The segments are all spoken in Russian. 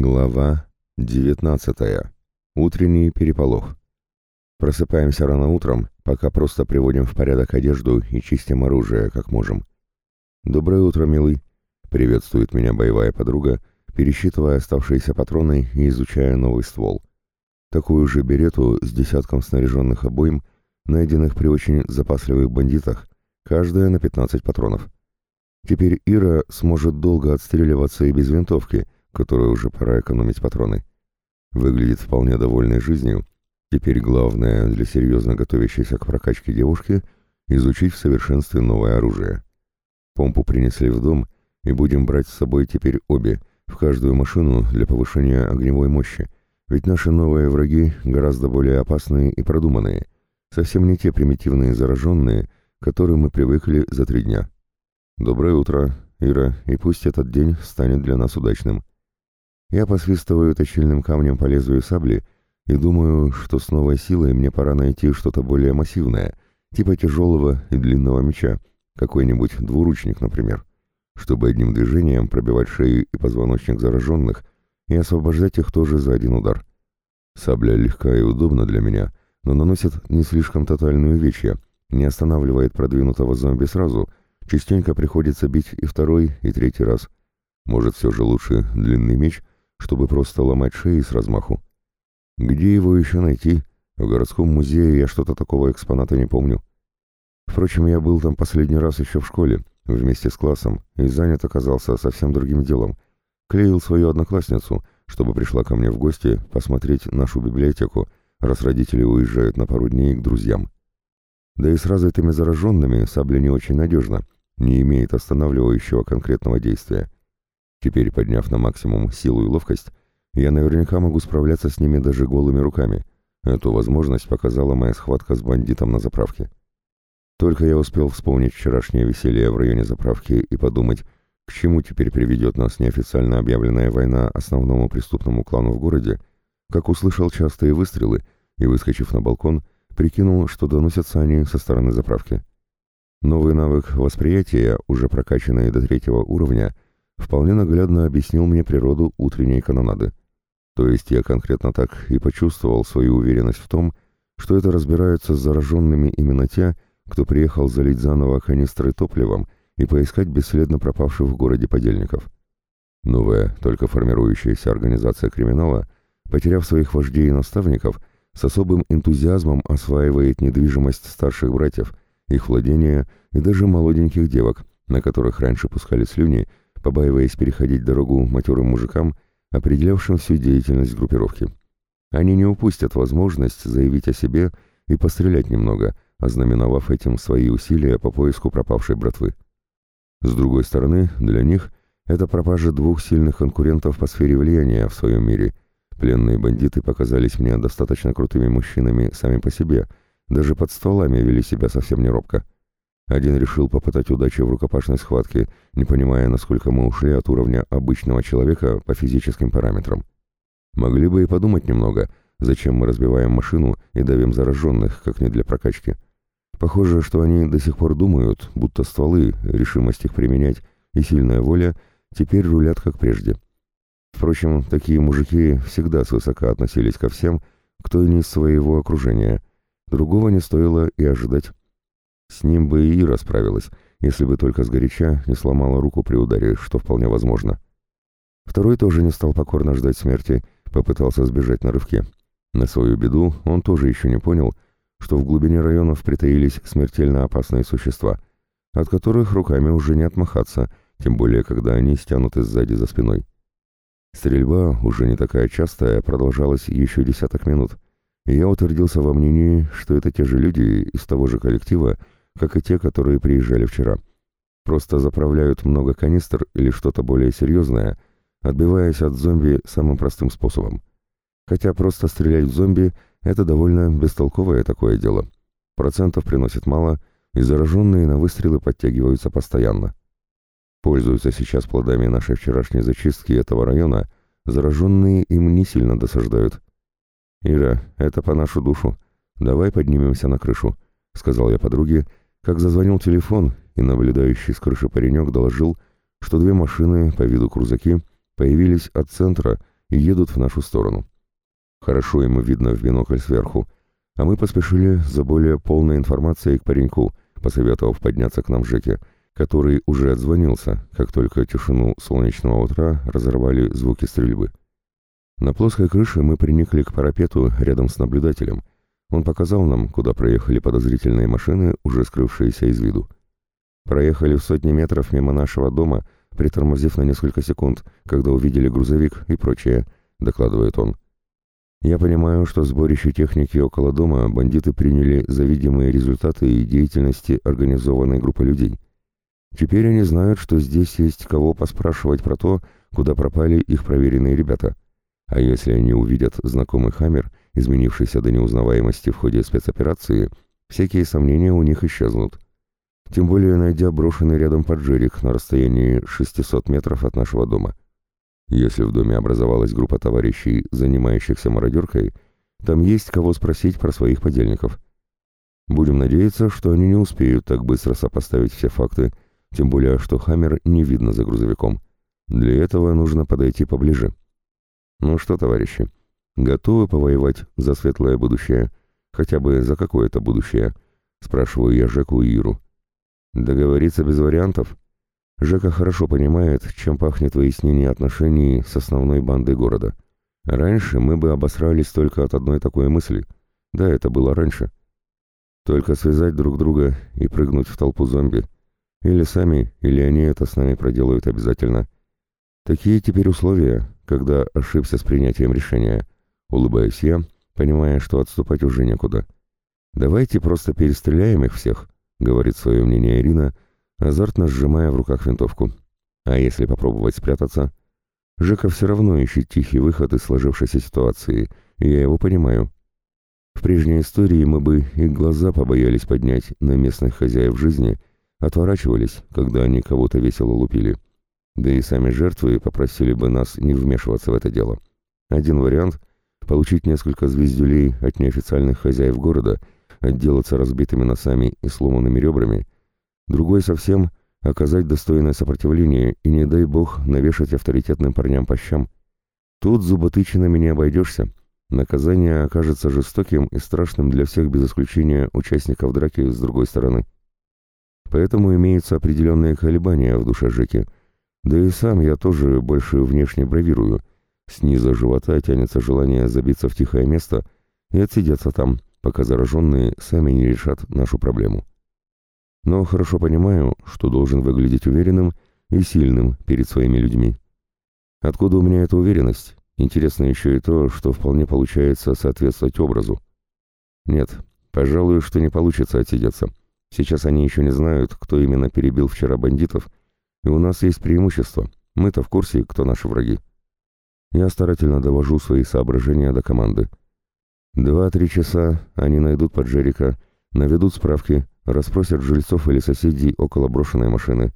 Глава 19. Утренний переполох. Просыпаемся рано утром, пока просто приводим в порядок одежду и чистим оружие, как можем. «Доброе утро, милый!» — приветствует меня боевая подруга, пересчитывая оставшиеся патроны и изучая новый ствол. Такую же берету с десятком снаряженных обоим, найденных при очень запасливых бандитах, каждая на 15 патронов. Теперь Ира сможет долго отстреливаться и без винтовки — которой уже пора экономить патроны. Выглядит вполне довольной жизнью. Теперь главное для серьезно готовящейся к прокачке девушки — изучить в совершенстве новое оружие. Помпу принесли в дом, и будем брать с собой теперь обе, в каждую машину для повышения огневой мощи, ведь наши новые враги гораздо более опасные и продуманные, совсем не те примитивные зараженные, к которым мы привыкли за три дня. Доброе утро, Ира, и пусть этот день станет для нас удачным. Я посвистываю точильным камнем по лезвию сабли и думаю, что с новой силой мне пора найти что-то более массивное, типа тяжелого и длинного меча, какой-нибудь двуручник, например, чтобы одним движением пробивать шею и позвоночник зараженных и освобождать их тоже за один удар. Сабля легка и удобна для меня, но наносит не слишком тотальную увечья, не останавливает продвинутого зомби сразу, частенько приходится бить и второй, и третий раз. Может, все же лучше длинный меч — чтобы просто ломать шеи с размаху. Где его еще найти? В городском музее я что-то такого экспоната не помню. Впрочем, я был там последний раз еще в школе, вместе с классом, и занят оказался совсем другим делом. Клеил свою одноклассницу, чтобы пришла ко мне в гости посмотреть нашу библиотеку, раз родители уезжают на пару дней к друзьям. Да и с развитыми зараженными сабля не очень надежна, не имеет останавливающего конкретного действия. Теперь, подняв на максимум силу и ловкость, я наверняка могу справляться с ними даже голыми руками. Эту возможность показала моя схватка с бандитом на заправке. Только я успел вспомнить вчерашнее веселье в районе заправки и подумать, к чему теперь приведет нас неофициально объявленная война основному преступному клану в городе, как услышал частые выстрелы и, выскочив на балкон, прикинул, что доносятся они со стороны заправки. Новый навык восприятия, уже прокачанный до третьего уровня, вполне наглядно объяснил мне природу утренней канонады. То есть я конкретно так и почувствовал свою уверенность в том, что это разбираются с зараженными именно те, кто приехал залить заново канистры топливом и поискать бесследно пропавших в городе подельников. Новая, только формирующаяся организация криминала, потеряв своих вождей и наставников, с особым энтузиазмом осваивает недвижимость старших братьев, их владения и даже молоденьких девок, на которых раньше пускали слюни побаиваясь переходить дорогу матерым мужикам, определявшим всю деятельность группировки. Они не упустят возможность заявить о себе и пострелять немного, ознаменовав этим свои усилия по поиску пропавшей братвы. С другой стороны, для них это пропажа двух сильных конкурентов по сфере влияния в своем мире. Пленные бандиты показались мне достаточно крутыми мужчинами сами по себе, даже под стволами вели себя совсем не робко. Один решил попытать удачи в рукопашной схватке, не понимая, насколько мы ушли от уровня обычного человека по физическим параметрам. Могли бы и подумать немного, зачем мы разбиваем машину и давим зараженных, как не для прокачки. Похоже, что они до сих пор думают, будто стволы, решимость их применять и сильная воля теперь рулят как прежде. Впрочем, такие мужики всегда свысока относились ко всем, кто не из своего окружения. Другого не стоило и ожидать. С ним бы и Ира справилась, если бы только сгоряча не сломала руку при ударе, что вполне возможно. Второй тоже не стал покорно ждать смерти, попытался сбежать на рывке. На свою беду он тоже еще не понял, что в глубине районов притаились смертельно опасные существа, от которых руками уже не отмахаться, тем более когда они стянуты сзади за спиной. Стрельба, уже не такая частая, продолжалась еще десяток минут, и я утвердился во мнении, что это те же люди из того же коллектива, как и те, которые приезжали вчера. Просто заправляют много канистр или что-то более серьезное, отбиваясь от зомби самым простым способом. Хотя просто стрелять в зомби — это довольно бестолковое такое дело. Процентов приносит мало, и зараженные на выстрелы подтягиваются постоянно. Пользуются сейчас плодами нашей вчерашней зачистки этого района, зараженные им не сильно досаждают. «Ира, это по нашу душу. Давай поднимемся на крышу», — сказал я подруге, — как зазвонил телефон, и наблюдающий с крыши паренек доложил, что две машины по виду крузаки появились от центра и едут в нашу сторону. Хорошо ему видно в бинокль сверху, а мы поспешили за более полной информацией к пареньку, посоветовав подняться к нам Жеке, который уже отзвонился, как только тишину солнечного утра разорвали звуки стрельбы. На плоской крыше мы приникли к парапету рядом с наблюдателем. Он показал нам, куда проехали подозрительные машины, уже скрывшиеся из виду. Проехали в сотни метров мимо нашего дома, притормозив на несколько секунд, когда увидели грузовик и прочее, докладывает он. Я понимаю, что сборище техники около дома бандиты приняли за видимые результаты и деятельности организованной группы людей. Теперь они знают, что здесь есть кого поспрашивать про то, куда пропали их проверенные ребята. А если они увидят знакомый «Хаммер», изменившийся до неузнаваемости в ходе спецоперации, всякие сомнения у них исчезнут. Тем более найдя брошенный рядом поджерик на расстоянии 600 метров от нашего дома. Если в доме образовалась группа товарищей, занимающихся мародеркой, там есть кого спросить про своих подельников. Будем надеяться, что они не успеют так быстро сопоставить все факты, тем более, что «Хаммер» не видно за грузовиком. Для этого нужно подойти поближе. Ну что, товарищи, готовы повоевать за светлое будущее? Хотя бы за какое-то будущее? Спрашиваю я Жеку и Иру. Договориться без вариантов? Жека хорошо понимает, чем пахнет выяснение отношений с основной бандой города. Раньше мы бы обосрались только от одной такой мысли. Да, это было раньше. Только связать друг друга и прыгнуть в толпу зомби. Или сами, или они это с нами проделают обязательно. Такие теперь условия, когда ошибся с принятием решения. Улыбаюсь я, понимая, что отступать уже некуда. «Давайте просто перестреляем их всех», — говорит свое мнение Ирина, азартно сжимая в руках винтовку. «А если попробовать спрятаться?» Жека все равно ищет тихий выход из сложившейся ситуации, и я его понимаю. В прежней истории мы бы и глаза побоялись поднять на местных хозяев жизни, отворачивались, когда они кого-то весело лупили. Да и сами жертвы попросили бы нас не вмешиваться в это дело. Один вариант — получить несколько звездюлей от неофициальных хозяев города, отделаться разбитыми носами и сломанными ребрами. Другой совсем — оказать достойное сопротивление и, не дай бог, навешать авторитетным парням по щам. Тут зуботычинами не обойдешься. Наказание окажется жестоким и страшным для всех без исключения участников драки с другой стороны. Поэтому имеются определенные колебания в душе Жеки — да и сам я тоже больше внешне бравирую. Снизу живота тянется желание забиться в тихое место и отсидеться там, пока зараженные сами не решат нашу проблему. Но хорошо понимаю, что должен выглядеть уверенным и сильным перед своими людьми. Откуда у меня эта уверенность? Интересно еще и то, что вполне получается соответствовать образу. Нет, пожалуй, что не получится отсидеться. Сейчас они еще не знают, кто именно перебил вчера бандитов, и у нас есть преимущество. Мы-то в курсе, кто наши враги. Я старательно довожу свои соображения до команды. Два-три часа они найдут поджерика, наведут справки, расспросят жильцов или соседей около брошенной машины.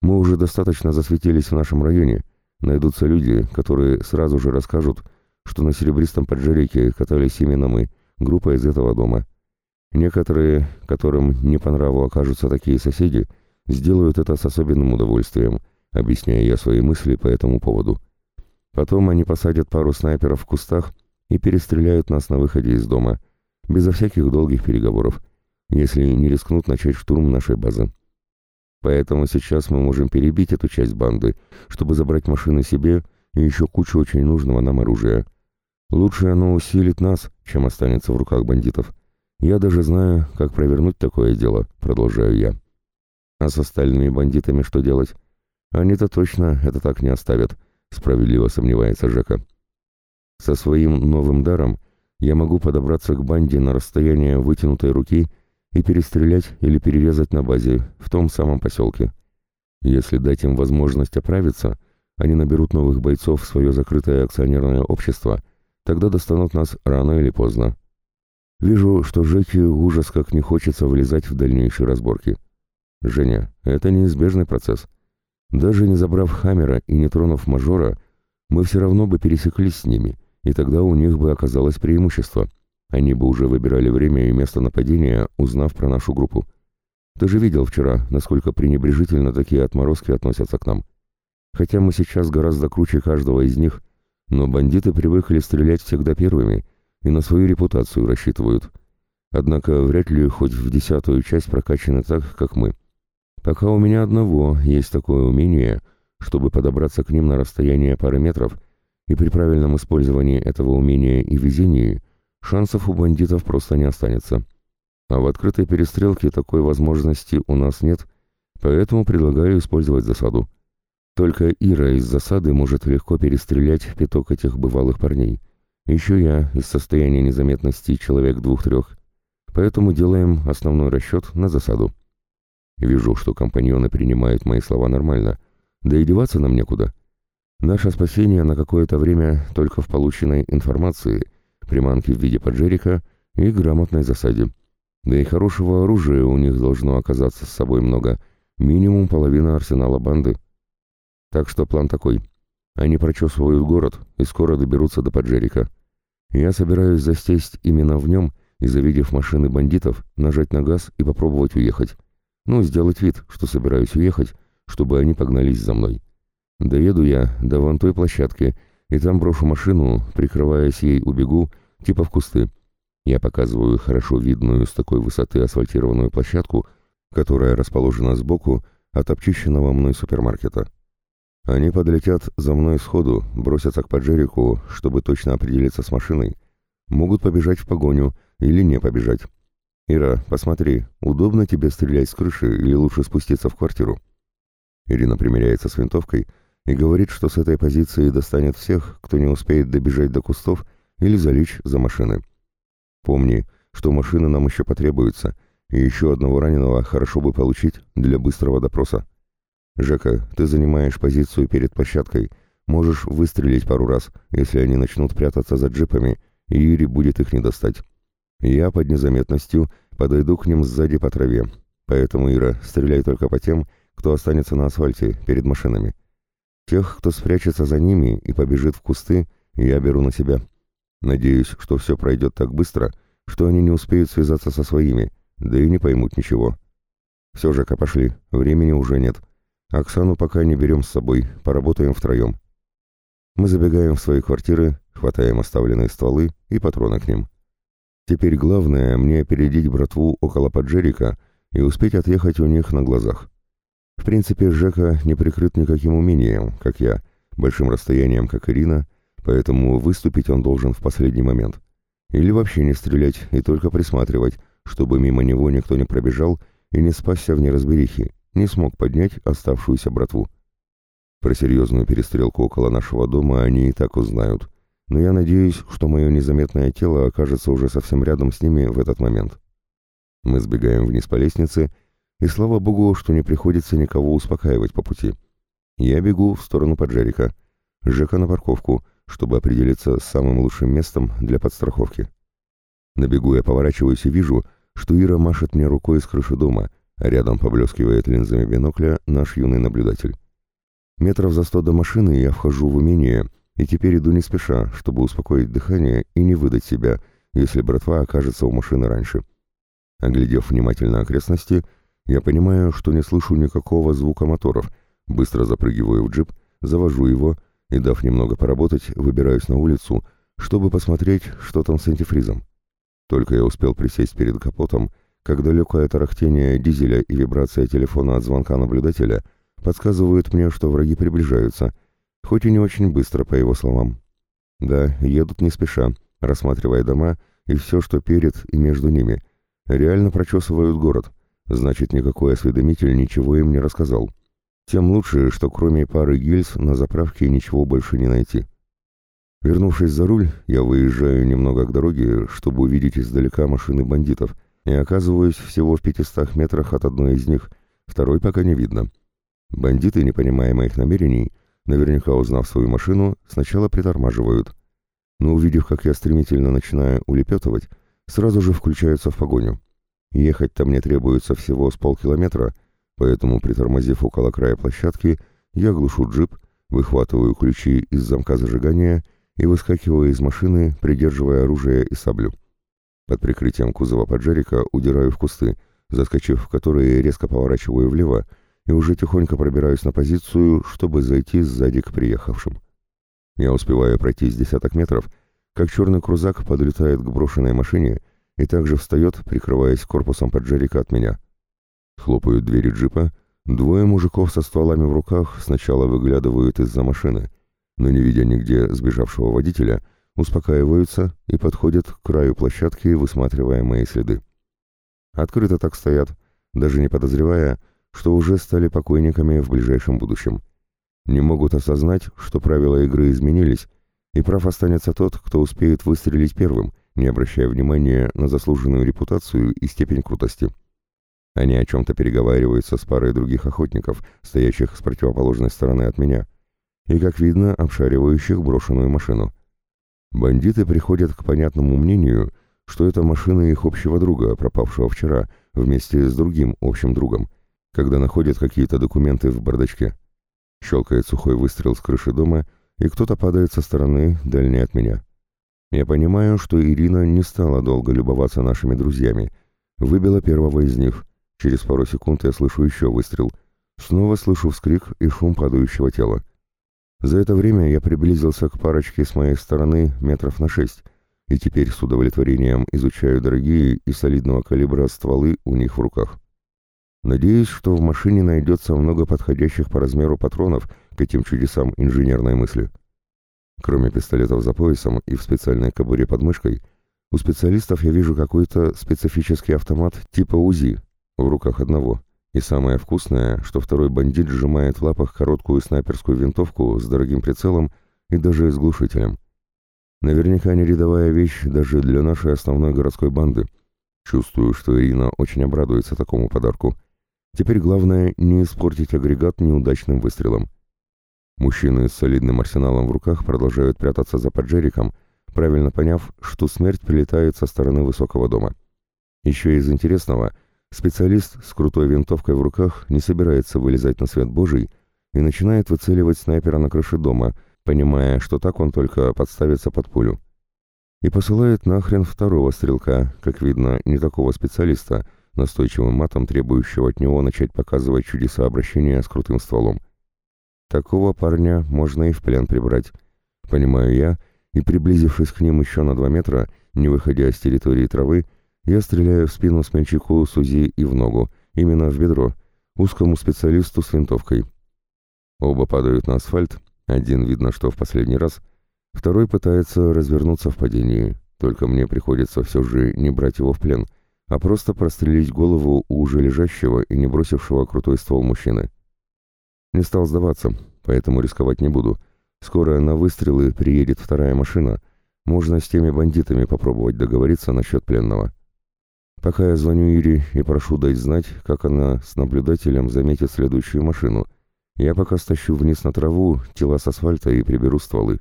Мы уже достаточно засветились в нашем районе. Найдутся люди, которые сразу же расскажут, что на серебристом поджерике катались именно мы, группа из этого дома. Некоторые, которым не по нраву окажутся такие соседи, — сделают это с особенным удовольствием, объясняя я свои мысли по этому поводу. Потом они посадят пару снайперов в кустах и перестреляют нас на выходе из дома, безо всяких долгих переговоров, если не рискнут начать штурм нашей базы. Поэтому сейчас мы можем перебить эту часть банды, чтобы забрать машины себе и еще кучу очень нужного нам оружия. Лучше оно усилит нас, чем останется в руках бандитов. Я даже знаю, как провернуть такое дело, продолжаю я. А с остальными бандитами что делать? Они-то точно это так не оставят, справедливо сомневается Жека. Со своим новым даром я могу подобраться к банде на расстояние вытянутой руки и перестрелять или перерезать на базе, в том самом поселке. Если дать им возможность оправиться, они наберут новых бойцов в свое закрытое акционерное общество, тогда достанут нас рано или поздно. Вижу, что Жеке ужас как не хочется влезать в дальнейшие разборки. Женя, это неизбежный процесс. Даже не забрав Хаммера и не тронув мажора, мы все равно бы пересеклись с ними, и тогда у них бы оказалось преимущество. Они бы уже выбирали время и место нападения, узнав про нашу группу. Ты же видел вчера, насколько пренебрежительно такие отморозки относятся к нам. Хотя мы сейчас гораздо круче каждого из них, Но бандиты привыкли стрелять всегда первыми и на свою репутацию рассчитывают. Однако вряд ли хоть в десятую часть прокачаны так, как мы. Пока у меня одного есть такое умение, чтобы подобраться к ним на расстояние пары метров, и при правильном использовании этого умения и везении шансов у бандитов просто не останется. А в открытой перестрелке такой возможности у нас нет, поэтому предлагаю использовать засаду. Только Ира из засады может легко перестрелять пяток этих бывалых парней. Еще я из состояния незаметности человек двух-трех. Поэтому делаем основной расчет на засаду. Вижу, что компаньоны принимают мои слова нормально, да и деваться нам некуда. Наше спасение на какое-то время только в полученной информации, приманке в виде поджерика и грамотной засаде. Да и хорошего оружия у них должно оказаться с собой много, минимум половина арсенала банды. Так что план такой. Они прочесывают город и скоро доберутся до поджерика. Я собираюсь застесть именно в нем и, завидев машины бандитов, нажать на газ и попробовать уехать. Ну, сделать вид, что собираюсь уехать, чтобы они погнались за мной. Доеду я до вон той площадки, и там брошу машину, прикрываясь ей убегу, типа в кусты. Я показываю хорошо видную с такой высоты асфальтированную площадку, которая расположена сбоку от обчищенного мной супермаркета. Они подлетят за мной сходу, бросятся к поджерику, чтобы точно определиться с машиной. Могут побежать в погоню или не побежать. «Ира, посмотри, удобно тебе стрелять с крыши или лучше спуститься в квартиру?» Ирина примеряется с винтовкой и говорит, что с этой позиции достанет всех, кто не успеет добежать до кустов или залечь за машины. «Помни, что машины нам еще потребуются, и еще одного раненого хорошо бы получить для быстрого допроса. Жека, ты занимаешь позицию перед площадкой, можешь выстрелить пару раз, если они начнут прятаться за джипами, и Ире будет их не достать». Я под незаметностью подойду к ним сзади по траве, поэтому, Ира, стреляй только по тем, кто останется на асфальте, перед машинами. Тех, кто спрячется за ними и побежит в кусты, я беру на себя. Надеюсь, что все пройдет так быстро, что они не успеют связаться со своими, да и не поймут ничего. Все, Жека, пошли, времени уже нет. Оксану пока не берем с собой, поработаем втроем. Мы забегаем в свои квартиры, хватаем оставленные стволы и патроны к ним. Теперь главное мне опередить братву около поджерика и успеть отъехать у них на глазах. В принципе, Жека не прикрыт никаким умением, как я, большим расстоянием, как Ирина, поэтому выступить он должен в последний момент. Или вообще не стрелять и только присматривать, чтобы мимо него никто не пробежал и не спасся в неразберихе, не смог поднять оставшуюся братву. Про серьезную перестрелку около нашего дома они и так узнают, но я надеюсь, что мое незаметное тело окажется уже совсем рядом с ними в этот момент. Мы сбегаем вниз по лестнице, и слава богу, что не приходится никого успокаивать по пути. Я бегу в сторону поджерика, Жека на парковку, чтобы определиться с самым лучшим местом для подстраховки. На бегу я поворачиваюсь и вижу, что Ира машет мне рукой с крыши дома, а рядом поблескивает линзами бинокля наш юный наблюдатель. Метров за сто до машины я вхожу в умение — и теперь иду не спеша, чтобы успокоить дыхание и не выдать себя, если братва окажется у машины раньше. Оглядев внимательно окрестности, я понимаю, что не слышу никакого звука моторов, быстро запрыгиваю в джип, завожу его и, дав немного поработать, выбираюсь на улицу, чтобы посмотреть, что там с антифризом. Только я успел присесть перед капотом, как далекое тарахтение дизеля и вибрация телефона от звонка наблюдателя подсказывают мне, что враги приближаются, хоть и не очень быстро, по его словам. Да, едут не спеша, рассматривая дома и все, что перед и между ними. Реально прочесывают город, значит, никакой осведомитель ничего им не рассказал. Тем лучше, что кроме пары гильз на заправке ничего больше не найти. Вернувшись за руль, я выезжаю немного к дороге, чтобы увидеть издалека машины бандитов, и оказываюсь всего в пятистах метрах от одной из них, второй пока не видно. Бандиты, не понимая моих намерений, наверняка узнав свою машину, сначала притормаживают, но увидев, как я стремительно начинаю улепетывать, сразу же включаются в погоню. Ехать-то мне требуется всего с полкилометра, поэтому, притормозив около края площадки, я глушу джип, выхватываю ключи из замка зажигания и выскакиваю из машины, придерживая оружие и саблю. Под прикрытием кузова поджерика удираю в кусты, заскочив в которые резко поворачиваю влево, и уже тихонько пробираюсь на позицию, чтобы зайти сзади к приехавшим. Я успеваю пройти с десяток метров, как черный крузак подлетает к брошенной машине и также встает, прикрываясь корпусом поджарика от меня. Хлопают двери джипа, двое мужиков со стволами в руках сначала выглядывают из-за машины, но не видя нигде сбежавшего водителя, успокаиваются и подходят к краю площадки, высматривая мои следы. Открыто так стоят, даже не подозревая, что уже стали покойниками в ближайшем будущем. Не могут осознать, что правила игры изменились, и прав останется тот, кто успеет выстрелить первым, не обращая внимания на заслуженную репутацию и степень крутости. Они о чем-то переговариваются с парой других охотников, стоящих с противоположной стороны от меня, и, как видно, обшаривающих брошенную машину. Бандиты приходят к понятному мнению, что это машина их общего друга, пропавшего вчера, вместе с другим общим другом, когда находят какие-то документы в бардачке. Щелкает сухой выстрел с крыши дома, и кто-то падает со стороны, дальней от меня. Я понимаю, что Ирина не стала долго любоваться нашими друзьями. Выбила первого из них. Через пару секунд я слышу еще выстрел. Снова слышу вскрик и шум падающего тела. За это время я приблизился к парочке с моей стороны метров на шесть, и теперь с удовлетворением изучаю дорогие и солидного калибра стволы у них в руках. Надеюсь, что в машине найдется много подходящих по размеру патронов к этим чудесам инженерной мысли. Кроме пистолетов за поясом и в специальной кобуре под мышкой, у специалистов я вижу какой-то специфический автомат типа УЗИ в руках одного. И самое вкусное, что второй бандит сжимает в лапах короткую снайперскую винтовку с дорогим прицелом и даже с глушителем. Наверняка не рядовая вещь даже для нашей основной городской банды. Чувствую, что Ирина очень обрадуется такому подарку. Теперь главное не испортить агрегат неудачным выстрелом. Мужчины с солидным арсеналом в руках продолжают прятаться за поджериком, правильно поняв, что смерть прилетает со стороны высокого дома. Еще из интересного, специалист с крутой винтовкой в руках не собирается вылезать на свет Божий и начинает выцеливать снайпера на крыше дома, понимая, что так он только подставится под пулю. И посылает нахрен второго стрелка, как видно, не такого специалиста, настойчивым матом требующего от него начать показывать чудеса обращения с крутым стволом. Такого парня можно и в плен прибрать, понимаю я, и, приблизившись к ним еще на два метра, не выходя с территории травы, я стреляю в спину смельчаку Сузи и в ногу, именно в бедро, узкому специалисту с винтовкой. Оба падают на асфальт, один видно, что в последний раз, второй пытается развернуться в падении, только мне приходится все же не брать его в плен, а просто прострелить голову у уже лежащего и не бросившего крутой ствол мужчины. Не стал сдаваться, поэтому рисковать не буду. Скоро на выстрелы приедет вторая машина. Можно с теми бандитами попробовать договориться насчет пленного. Пока я звоню Ире и прошу дать знать, как она с наблюдателем заметит следующую машину, я пока стащу вниз на траву тела с асфальта и приберу стволы.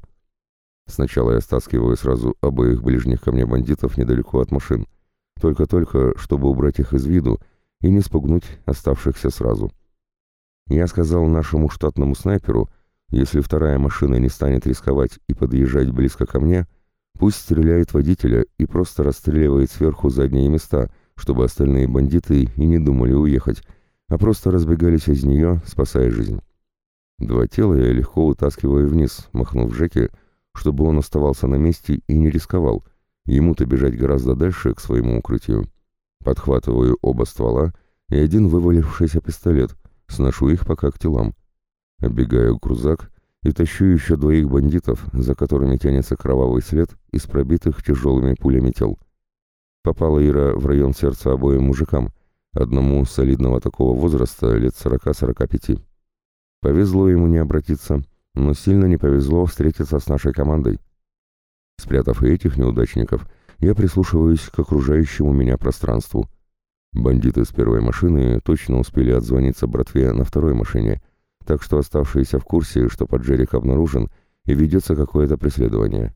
Сначала я стаскиваю сразу обоих ближних ко мне бандитов недалеко от машин, только-только, чтобы убрать их из виду и не спугнуть оставшихся сразу. Я сказал нашему штатному снайперу, если вторая машина не станет рисковать и подъезжать близко ко мне, пусть стреляет водителя и просто расстреливает сверху задние места, чтобы остальные бандиты и не думали уехать, а просто разбегались из нее, спасая жизнь. Два тела я легко утаскиваю вниз, махнув Жеке, чтобы он оставался на месте и не рисковал, ему-то бежать гораздо дальше к своему укрытию. Подхватываю оба ствола и один вывалившийся пистолет, Сношу их пока к телам. Оббегаю крузак и тащу еще двоих бандитов, за которыми тянется кровавый след из пробитых тяжелыми пулями тел. Попала Ира в район сердца обоим мужикам, одному солидного такого возраста, лет 40-45. Повезло ему не обратиться, но сильно не повезло встретиться с нашей командой. Спрятав и этих неудачников, я прислушиваюсь к окружающему меня пространству — Бандиты с первой машины точно успели отзвониться братве на второй машине, так что оставшиеся в курсе, что поджерик обнаружен и ведется какое-то преследование.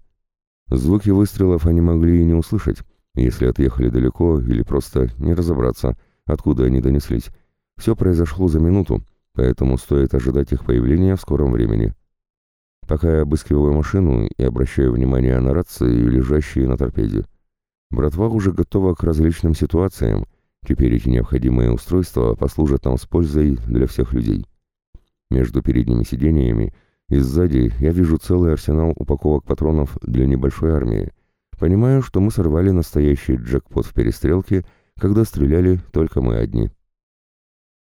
Звуки выстрелов они могли и не услышать, если отъехали далеко или просто не разобраться, откуда они донеслись. Все произошло за минуту, поэтому стоит ожидать их появления в скором времени. Пока я обыскиваю машину и обращаю внимание на рации, лежащие на торпеде. Братва уже готова к различным ситуациям, Теперь эти необходимые устройства послужат нам с пользой для всех людей. Между передними сидениями И сзади я вижу целый арсенал упаковок патронов для небольшой армии. Понимаю, что мы сорвали настоящий джекпот в перестрелке, когда стреляли только мы одни.